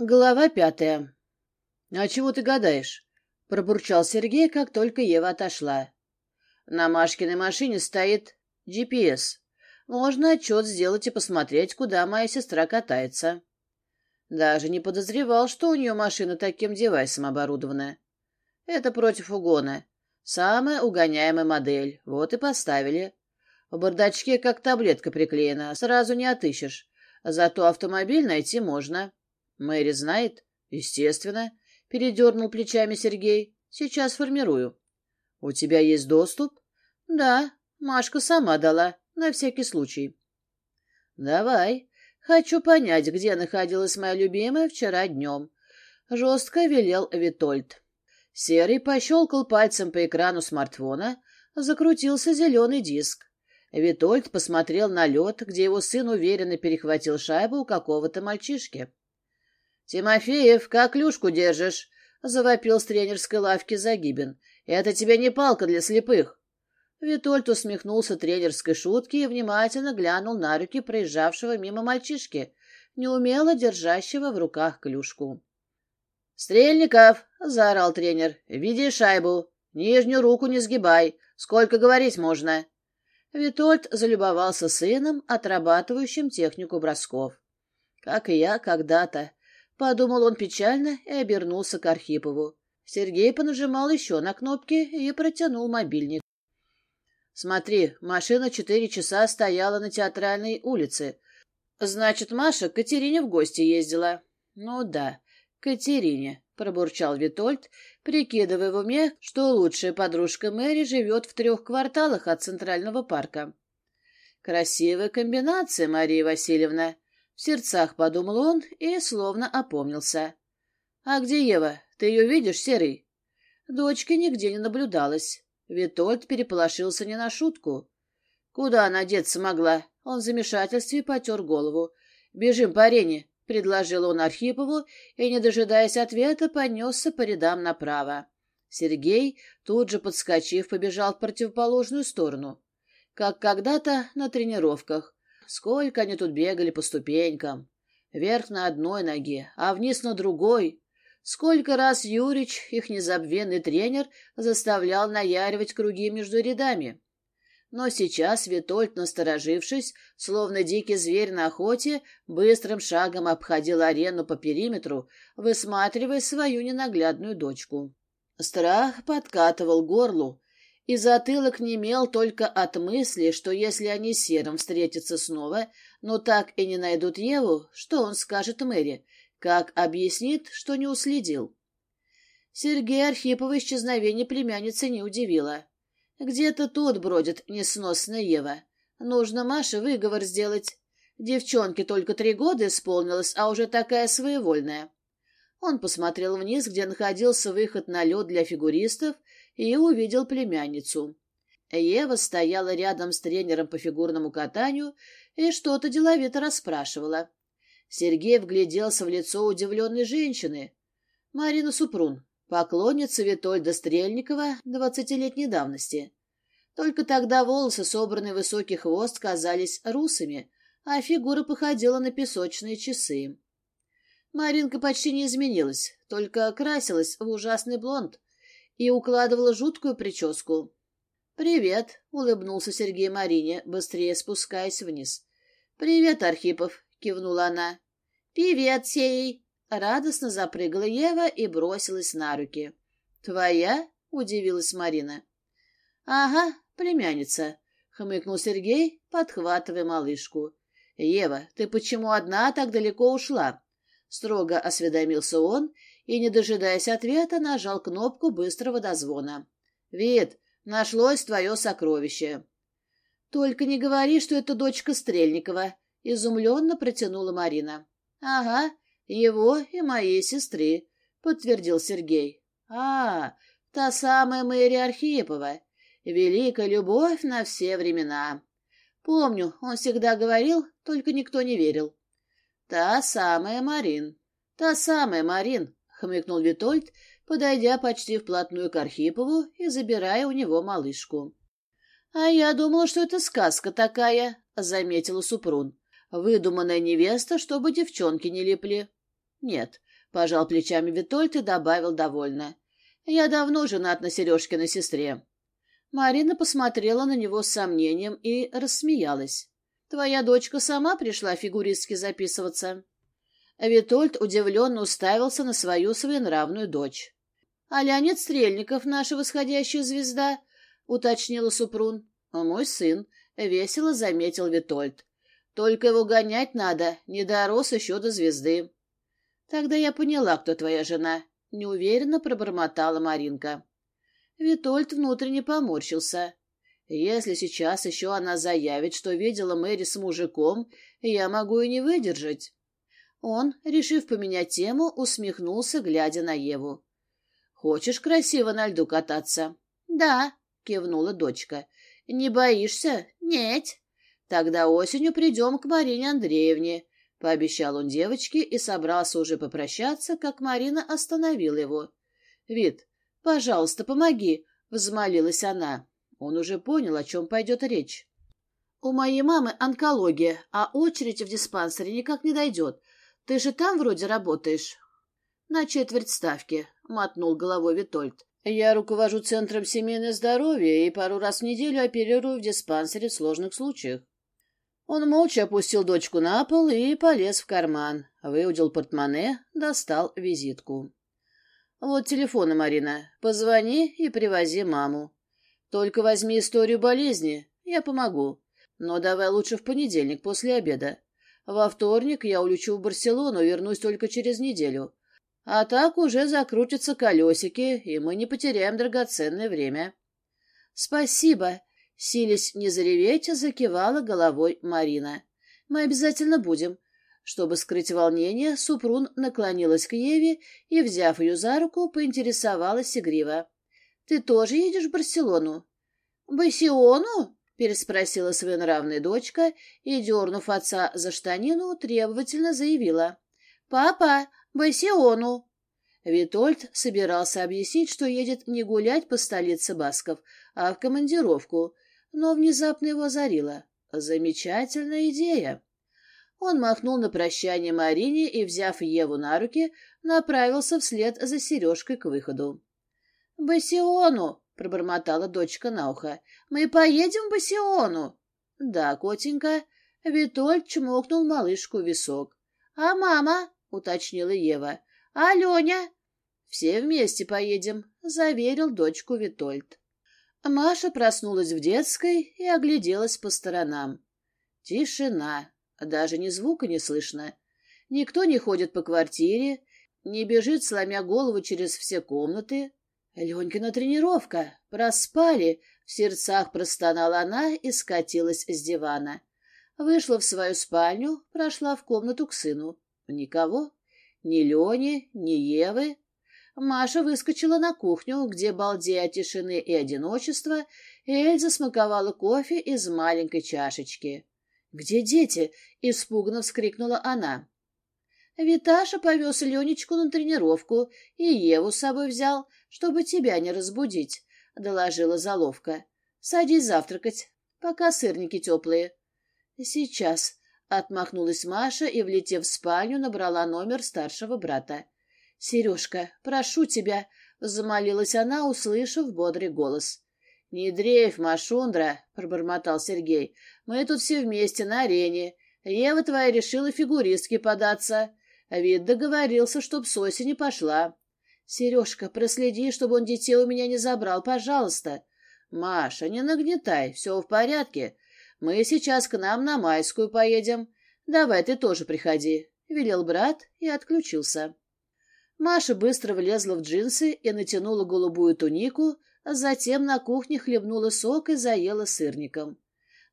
Глава пятая. «А чего ты гадаешь?» — пробурчал Сергей, как только Ева отошла. «На Машкиной машине стоит GPS. Можно отчет сделать и посмотреть, куда моя сестра катается». Даже не подозревал, что у нее машина таким девайсом оборудована. Это против угона. Самая угоняемая модель. Вот и поставили. В бардачке как таблетка приклеена, сразу не отыщешь. Зато автомобиль найти можно. Мэри знает? Естественно. Передернул плечами Сергей. Сейчас формирую. У тебя есть доступ? Да. Машка сама дала. На всякий случай. Давай. Хочу понять, где находилась моя любимая вчера днем. Жестко велел Витольд. Серый пощелкал пальцем по экрану смартфона. Закрутился зеленый диск. Витольд посмотрел на лед, где его сын уверенно перехватил шайбу у какого-то мальчишки. «Тимофеев, как клюшку держишь?» — завопил с тренерской лавки Загибин. «Это тебе не палка для слепых!» Витольд усмехнулся тренерской шутке и внимательно глянул на руки проезжавшего мимо мальчишки, неумело держащего в руках клюшку. «Стрельников!» — заорал тренер. види шайбу! Нижнюю руку не сгибай! Сколько говорить можно!» Витольд залюбовался сыном, отрабатывающим технику бросков. «Как и я когда-то!» Подумал он печально и обернулся к Архипову. Сергей понажимал еще на кнопки и протянул мобильник. «Смотри, машина четыре часа стояла на театральной улице. Значит, Маша к Катерине в гости ездила». «Ну да, Катерине», — пробурчал Витольд, прикидывая в уме, что лучшая подружка Мэри живет в трех кварталах от Центрального парка. «Красивая комбинация, Мария Васильевна», в сердцах подумал он и словно опомнился. «А где Ева? Ты ее видишь, Серый?» Дочки нигде не наблюдалось. Витольд переполошился не на шутку. «Куда она деться могла?» Он в замешательстве потер голову. «Бежим по арене», — предложил он Архипову, и, не дожидаясь ответа, понесся по рядам направо. Сергей, тут же подскочив, побежал в противоположную сторону. Как когда-то на тренировках. Сколько они тут бегали по ступенькам. Вверх на одной ноге, а вниз на другой. Сколько раз Юрич, их незабвенный тренер, заставлял наяривать круги между рядами. Но сейчас Витольд, насторожившись, словно дикий зверь на охоте, быстрым шагом обходил арену по периметру, высматривая свою ненаглядную дочку. Страх подкатывал горлу, и затылок немел только от мысли, что если они с Серым встретятся снова, но так и не найдут Еву, что он скажет Мэри, как объяснит, что не уследил. Сергей Архипова исчезновение племянницы не удивило. Где-то тут бродит несносная Ева. Нужно Маше выговор сделать. Девчонке только три года исполнилось, а уже такая своевольная. Он посмотрел вниз, где находился выход на лед для фигуристов, и увидел племянницу. Ева стояла рядом с тренером по фигурному катанию и что-то деловито расспрашивала. Сергей вгляделся в лицо удивленной женщины. Марина Супрун, поклонница Витольда Стрельникова двадцатилетней давности. Только тогда волосы, собранные в высокий хвост, казались русыми, а фигура походила на песочные часы. Маринка почти не изменилась, только красилась в ужасный блонд, и укладывала жуткую прическу. «Привет!» — улыбнулся Сергей Марине, быстрее спускаясь вниз. «Привет, Архипов!» — кивнула она. «Привет, Сей!» — радостно запрыгала Ева и бросилась на руки. «Твоя?» — удивилась Марина. «Ага, племянница!» — хмыкнул Сергей, подхватывая малышку. «Ева, ты почему одна так далеко ушла?» — строго осведомился он и, не дожидаясь ответа, нажал кнопку быстрого дозвона. «Вид, нашлось твое сокровище!» «Только не говори, что это дочка Стрельникова», — изумленно протянула Марина. «Ага, его и моей сестры», — подтвердил Сергей. «А, та самая Мэри Архипова. Великая любовь на все времена. Помню, он всегда говорил, только никто не верил». «Та самая Марин. Та самая Марин», хмыкнул Витольд, подойдя почти вплотную к Архипову и забирая у него малышку. «А я думала, что это сказка такая», — заметила Супрун. «Выдуманная невеста, чтобы девчонки не лепли». «Нет», — пожал плечами Витольд и добавил довольно. «Я давно женат на Сережкиной сестре». Марина посмотрела на него с сомнением и рассмеялась. «Твоя дочка сама пришла фигуристски записываться?» А Витольд удивленно уставился на свою своенравную дочь. — А Леонид Стрельников, наша восходящая звезда, — уточнила Супрун. — Мой сын, — весело заметил Витольд. — Только его гонять надо, не дорос еще до звезды. — Тогда я поняла, кто твоя жена, — неуверенно пробормотала Маринка. Витольд внутренне поморщился. Если сейчас еще она заявит, что видела Мэри с мужиком, я могу и не выдержать. Он, решив поменять тему, усмехнулся, глядя на Еву. «Хочешь красиво на льду кататься?» «Да», — кивнула дочка. «Не боишься?» «Нет». «Тогда осенью придем к Марине Андреевне», — пообещал он девочке и собрался уже попрощаться, как Марина остановила его. Вид, пожалуйста, помоги», — взмолилась она. Он уже понял, о чем пойдет речь. «У моей мамы онкология, а очередь в диспансере никак не дойдет. Ты же там вроде работаешь. На четверть ставки, мотнул головой Витольд. Я руковожу центром семейного здоровья и пару раз в неделю оперирую в диспансере в сложных случаях. Он молча опустил дочку на пол и полез в карман, выудил портмоне, достал визитку. «Вот телефона, Марина. Позвони и привози маму. Только возьми историю болезни, я помогу. Но давай лучше в понедельник после обеда. Во вторник я улечу в Барселону, вернусь только через неделю. А так уже закрутятся колесики, и мы не потеряем драгоценное время. — Спасибо! — сились не зареветь, а закивала головой Марина. — Мы обязательно будем. Чтобы скрыть волнение, Супрун наклонилась к Еве и, взяв ее за руку, поинтересовалась игриво. — Ты тоже едешь в Барселону? — Барселону? переспросила своенравная дочка и, дернув отца за штанину, требовательно заявила. «Папа, Басиону!» Витольд собирался объяснить, что едет не гулять по столице Басков, а в командировку, но внезапно его озарило. «Замечательная идея!» Он махнул на прощание Марине и, взяв Еву на руки, направился вслед за Сережкой к выходу. «Басиону!» пробормотала дочка на ухо. «Мы поедем в Басиону!» «Да, котенька!» Витольд чмокнул малышку в висок. «А мама?» — уточнила Ева. «А Леня?» «Все вместе поедем», — заверил дочку Витольд. Маша проснулась в детской и огляделась по сторонам. Тишина. Даже ни звука не слышно. Никто не ходит по квартире, не бежит, сломя голову через все комнаты, Ленькина тренировка. Проспали. В сердцах простонала она и скатилась с дивана. Вышла в свою спальню, прошла в комнату к сыну. Никого. Ни Лени, ни Евы. Маша выскочила на кухню, где, балдея тишины и одиночества, Эльза смаковала кофе из маленькой чашечки. «Где дети?» — испуганно вскрикнула она. Виташа повез Ленечку на тренировку и Еву с собой взял, чтобы тебя не разбудить, — доложила заловка. — Садись завтракать, пока сырники теплые. — Сейчас, — отмахнулась Маша и, влетев в спальню, набрала номер старшего брата. — Сережка, прошу тебя, — замолилась она, услышав бодрый голос. — Не дрейф, Машундра, — пробормотал Сергей. — Мы тут все вместе на арене. Ева твоя решила фигуристке податься. — а Вид договорился, чтоб с осени пошла. Сережка, проследи, чтобы он детей у меня не забрал, пожалуйста. Маша, не нагнетай, все в порядке. Мы сейчас к нам на Майскую поедем. Давай ты тоже приходи, — велел брат и отключился. Маша быстро влезла в джинсы и натянула голубую тунику, а затем на кухне хлебнула сок и заела сырником.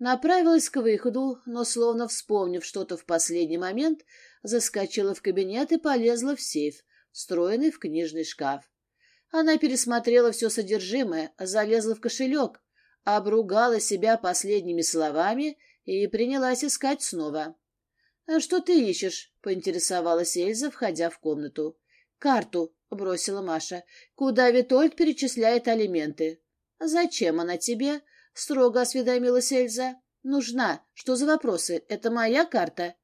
Направилась к выходу, но, словно вспомнив что-то в последний момент, заскочила в кабинет и полезла в сейф, встроенный в книжный шкаф. Она пересмотрела все содержимое, залезла в кошелек, обругала себя последними словами и принялась искать снова. «А — Что ты ищешь? — поинтересовалась Эльза, входя в комнату. — Карту, — бросила Маша, — куда Витольд перечисляет алименты. — Зачем она тебе? — строго осведомилась Эльза. — Нужна. Что за вопросы? Это моя карта.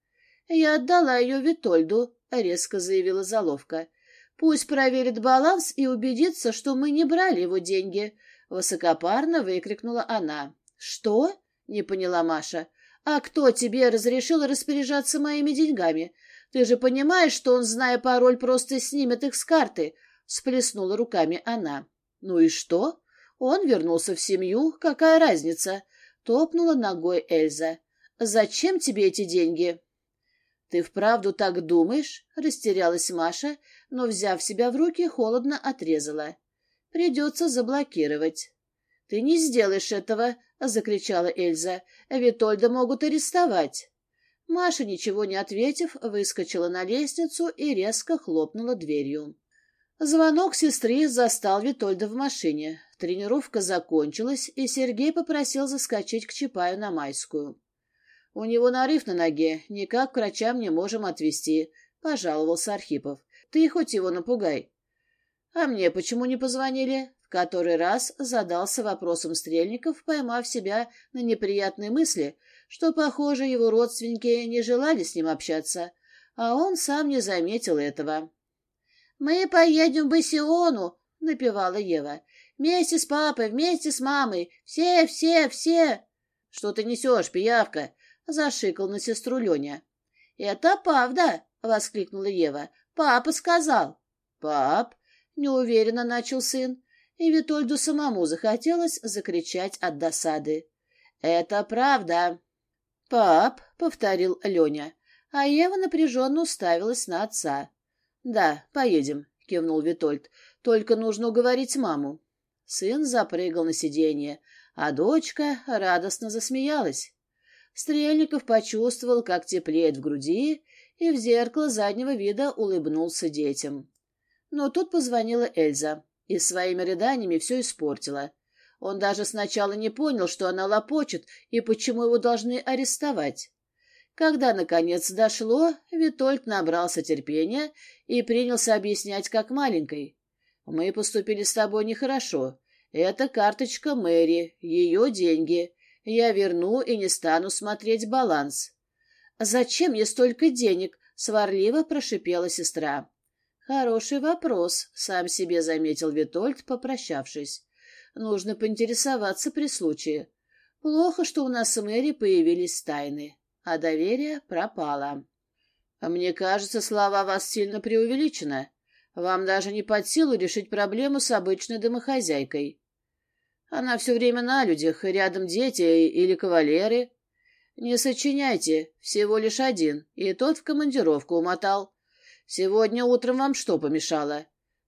Я отдала ее Витольду, — резко заявила Заловка. — Пусть проверит баланс и убедится, что мы не брали его деньги, — высокопарно выкрикнула она. — Что? — не поняла Маша. — А кто тебе разрешил распоряжаться моими деньгами? Ты же понимаешь, что он, зная пароль, просто снимет их с карты, — сплеснула руками она. — Ну и что? Он вернулся в семью, какая разница? — топнула ногой Эльза. — Зачем тебе эти деньги? Ты вправду так думаешь? Растерялась Маша, но, взяв себя в руки, холодно отрезала. Придется заблокировать. Ты не сделаешь этого, закричала Эльза. Витольда могут арестовать. Маша, ничего не ответив, выскочила на лестницу и резко хлопнула дверью. Звонок сестры застал Витольда в машине. Тренировка закончилась, и Сергей попросил заскочить к Чапаю на Майскую. У него нарыв на ноге, никак к врачам не можем отвезти», — пожаловался Архипов. «Ты хоть его напугай». «А мне почему не позвонили?» В который раз задался вопросом Стрельников, поймав себя на неприятной мысли, что, похоже, его родственники не желали с ним общаться, а он сам не заметил этого. «Мы поедем в Басиону», — напевала Ева. «Вместе с папой, вместе с мамой, все, все, все!» «Что ты несешь, пиявка?» зашикал на сестру Леня. «Это правда!» — воскликнула Ева. «Папа сказал!» «Пап!» — неуверенно начал сын, и Витольду самому захотелось закричать от досады. «Это правда!» «Пап!» — повторил Леня, а Ева напряженно уставилась на отца. «Да, поедем!» — кивнул Витольд. «Только нужно уговорить маму!» Сын запрыгал на сиденье, а дочка радостно засмеялась. Стрельников почувствовал, как теплеет в груди, и в зеркало заднего вида улыбнулся детям. Но тут позвонила Эльза и своими рыданиями все испортила. Он даже сначала не понял, что она лопочет и почему его должны арестовать. Когда, наконец, дошло, Витольд набрался терпения и принялся объяснять как маленькой. «Мы поступили с тобой нехорошо. Это карточка Мэри, ее деньги. Я верну и не стану смотреть баланс. Зачем мне столько денег? Сварливо прошипела сестра. Хороший вопрос, сам себе заметил Витольд, попрощавшись. Нужно поинтересоваться при случае. Плохо, что у нас в Мэри появились тайны, а доверие пропало. Мне кажется, слова вас сильно преувеличены. Вам даже не под силу решить проблему с обычной домохозяйкой. Она все время на людях, рядом дети или кавалеры. Не сочиняйте, всего лишь один, и тот в командировку умотал. Сегодня утром вам что помешало?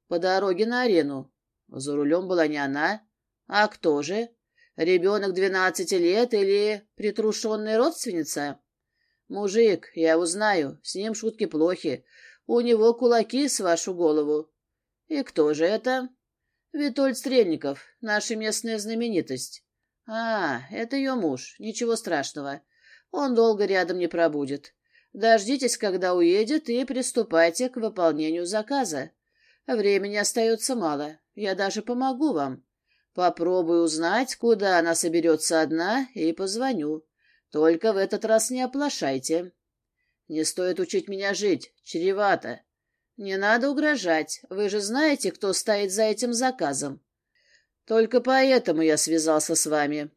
По дороге на арену. За рулем была не она. А кто же? Ребенок двенадцати лет или притрушенная родственница? Мужик, я узнаю, с ним шутки плохи. У него кулаки с вашу голову. И кто же это? Витольд Стрельников, наша местная знаменитость. А, это ее муж, ничего страшного. Он долго рядом не пробудет. Дождитесь, когда уедет, и приступайте к выполнению заказа. Времени остается мало. Я даже помогу вам. Попробую узнать, куда она соберется одна, и позвоню. Только в этот раз не оплошайте. Не стоит учить меня жить, чревато. Не надо угрожать. Вы же знаете, кто стоит за этим заказом. Только поэтому я связался с вами.